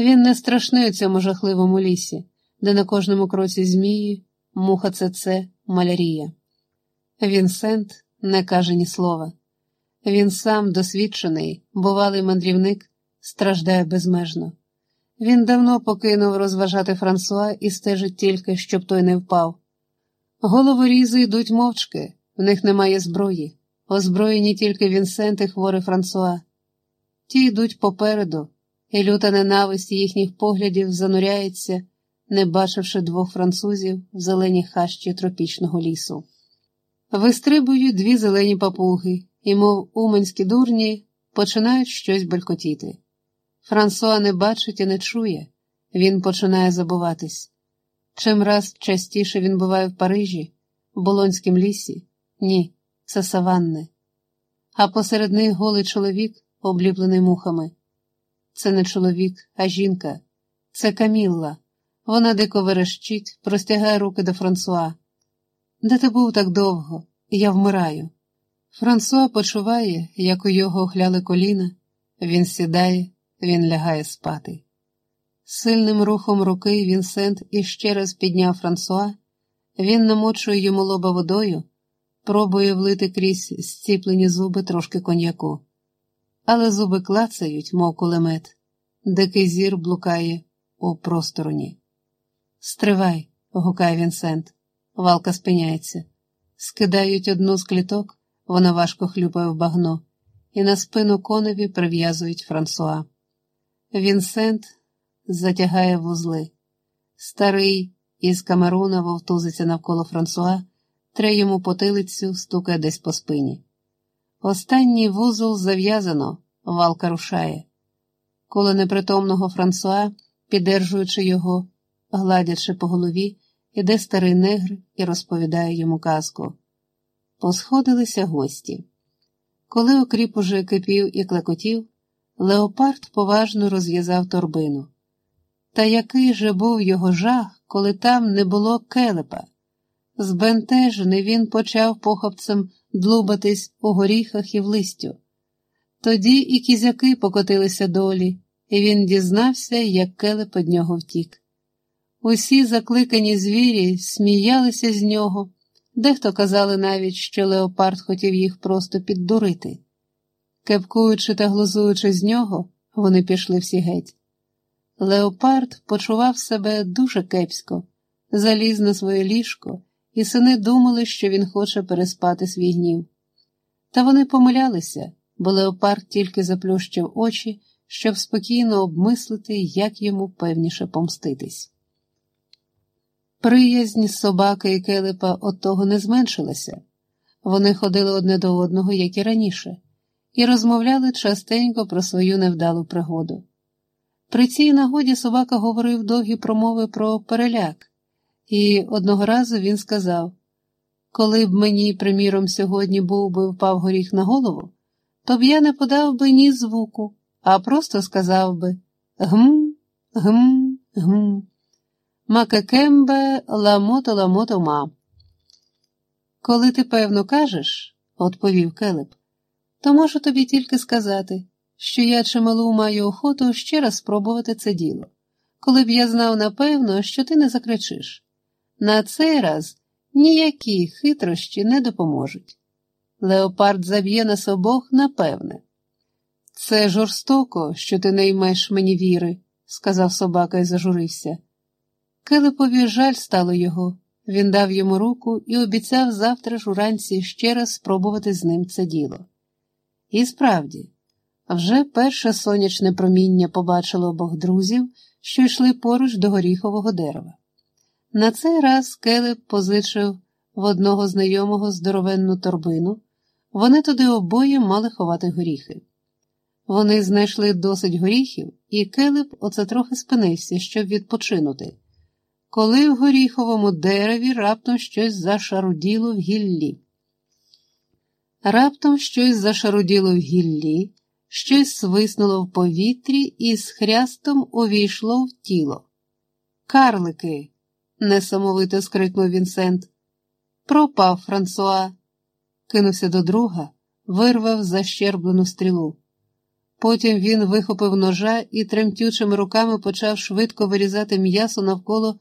Він не страшний у цьому жахливому лісі, де на кожному кроці змії, муха це малярія. Вінсент не каже ні слова. Він сам досвідчений, бувалий мандрівник, страждає безмежно. Він давно покинув розважати Франсуа і стежить тільки, щоб той не впав. Головорізи йдуть мовчки, в них немає зброї, озброєні тільки Вінсент і хворий Франсуа. Ті йдуть попереду, і люта ненависть їхніх поглядів зануряється, не бачивши двох французів в зеленій хащі тропічного лісу. Вистрибують дві зелені папуги і, мов уманські дурні, починають щось белькотіти. Франсуа не бачить і не чує, він починає забуватись. Чим раз частіше він буває в Парижі, в Болонському лісі, ні, це саванни. А посеред них голий чоловік, обліплений мухами. Це не чоловік, а жінка, це Камілла. Вона дико верещить, простягає руки до Франсуа. Де ти був так довго? Я вмираю. Франсуа почуває, як у його охляли коліна, він сідає, він лягає спати. Сильним рухом руки Вінсент іще раз підняв Франсуа, він намочує йому лоба водою, пробує влити крізь зціплені зуби трошки коньяку. Але зуби клацають, мов кулемет, дикий зір блукає у простороні. Стривай, гукає Вінсент. Валка спиняється. Скидають одну з кліток, вона важко хлюпає в багно, і на спину коневі прив'язують Франсуа. Вінсент затягає вузли. Старий із Камеруна вовтузиться навколо Франсуа, тре йому потилицю, стукає десь по спині. Останній вузол зав'язано, валка рушає. Коло непритомного Франсуа, піддержуючи його, гладячи по голові, іде старий негр і розповідає йому казку. Посходилися гості. Коли окріп уже кипів і клекотів, Леопард поважно розв'язав торбину. Та який же був його жах, коли там не було келепа? Збентежений він почав похопцем длубатись у горіхах і в листю. Тоді і кізяки покотилися долі, і він дізнався, як келеп од нього втік. Усі закликані звірі сміялися з нього, дехто казали навіть, що леопард хотів їх просто піддурити. Кепкуючи та глузуючи з нього, вони пішли всі геть. Леопард почував себе дуже кепсько, заліз на своє ліжко, і сини думали, що він хоче переспати свій гнів. Та вони помилялися, бо леопард тільки заплющив очі, щоб спокійно обмислити, як йому певніше помститись. Приязнь собаки і келепа от того не зменшилася. Вони ходили одне до одного, як і раніше, і розмовляли частенько про свою невдалу пригоду. При цій нагоді собака говорив довгі промови про переляк, і одного разу він сказав: Коли б мені, приміром, сьогодні був би впав горіх на голову, то б я не подав би ні звуку, а просто сказав би гм, гм, гм. Макекембе ламото ламото ма. Коли ти певно кажеш, відповів Келеп, то можу тобі тільки сказати, що я чималу маю охоту ще раз спробувати це діло, коли б я знав напевно, що ти не закричиш. На цей раз ніякі хитрощі не допоможуть. Леопард заб'є нас обох напевне. Це жорстоко, що ти не ймеш мені віри, сказав собака і зажурився. Килипові жаль стало його. Він дав йому руку і обіцяв завтра ж уранці ще раз спробувати з ним це діло. І справді, вже перше сонячне проміння побачило обох друзів, що йшли поруч до горіхового дерева. На цей раз Келеп позичив в одного знайомого здоровенну торбину, вони туди обоє мали ховати горіхи. Вони знайшли досить горіхів, і Келеп оце трохи спинився, щоб відпочинути коли в горіховому дереві раптом щось зашаруділо в гіллі. Раптом щось зашаруділо в гіллі, щось свиснуло в повітрі і з хрястом увійшло в тіло. Карлики, несамовито скрикнув Вінсент. Пропав Франсуа, кинувся до друга, вирвав защерблену стрілу. Потім він вихопив ножа і тремтючими руками почав швидко вирізати м'ясо навколо